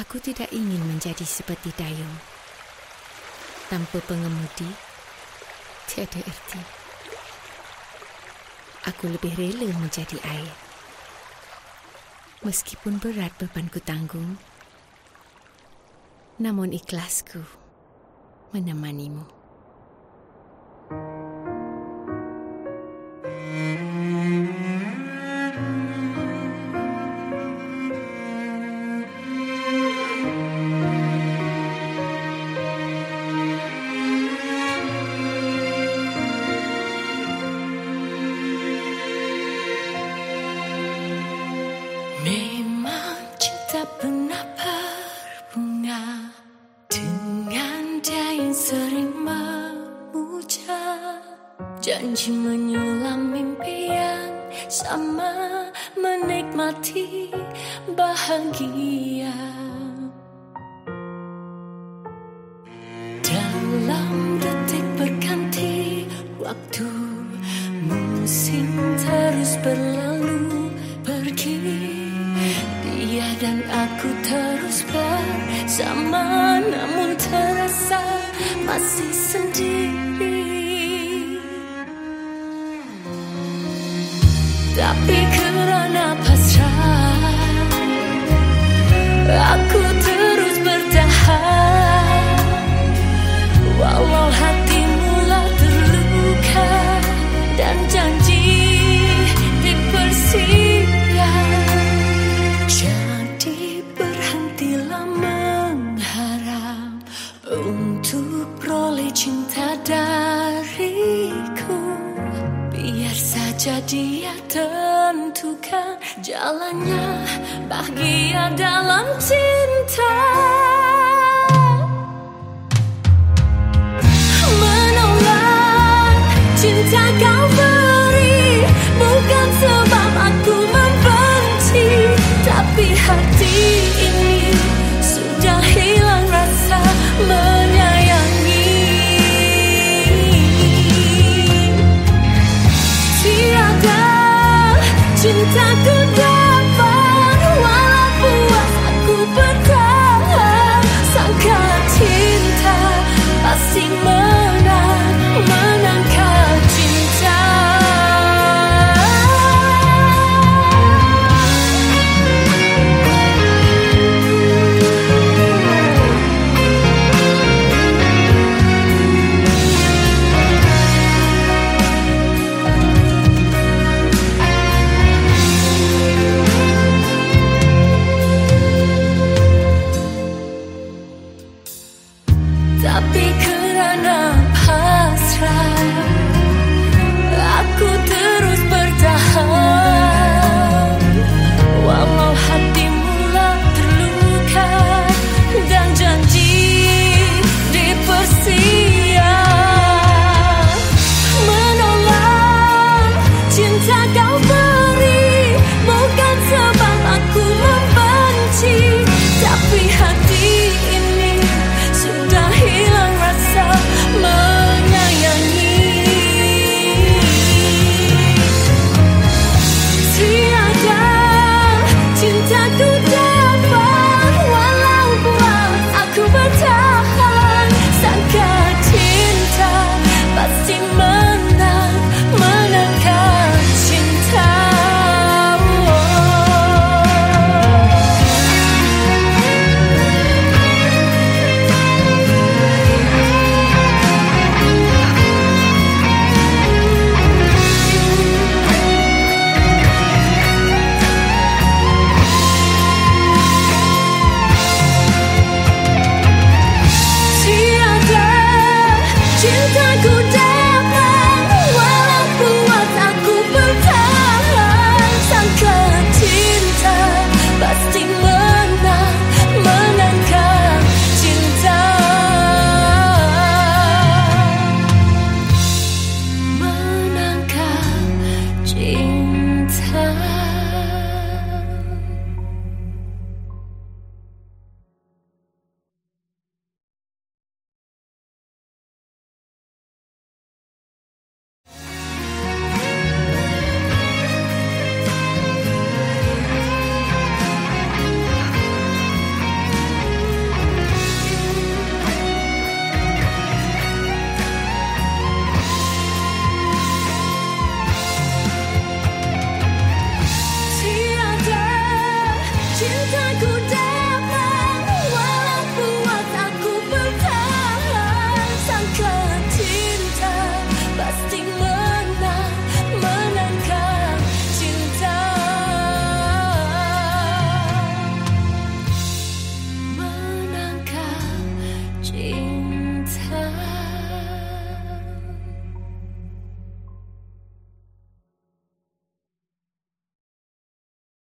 Aku tidak ingin menjadi seperti dayung. Tanpa pengemudi, tiada erti. Aku lebih rela menjadi air. Meskipun berat bebanku tanggung, namun ikhlasku menemanimu. Cinta pernah berbunga Dengan dia yang sering memuja. Janji menyulam impian Sama menikmati bahagia. Dalam detik berganti waktu Musim terus berlalu dan aku terus bersama Namun terasa masih sendiri. Tapi kerana pasrah Aku Saja dia tentukan jalannya Bahagia dalam cinta. Menolak cinta kau beri Bukan sebab aku membenci Tapi hati